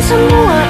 semua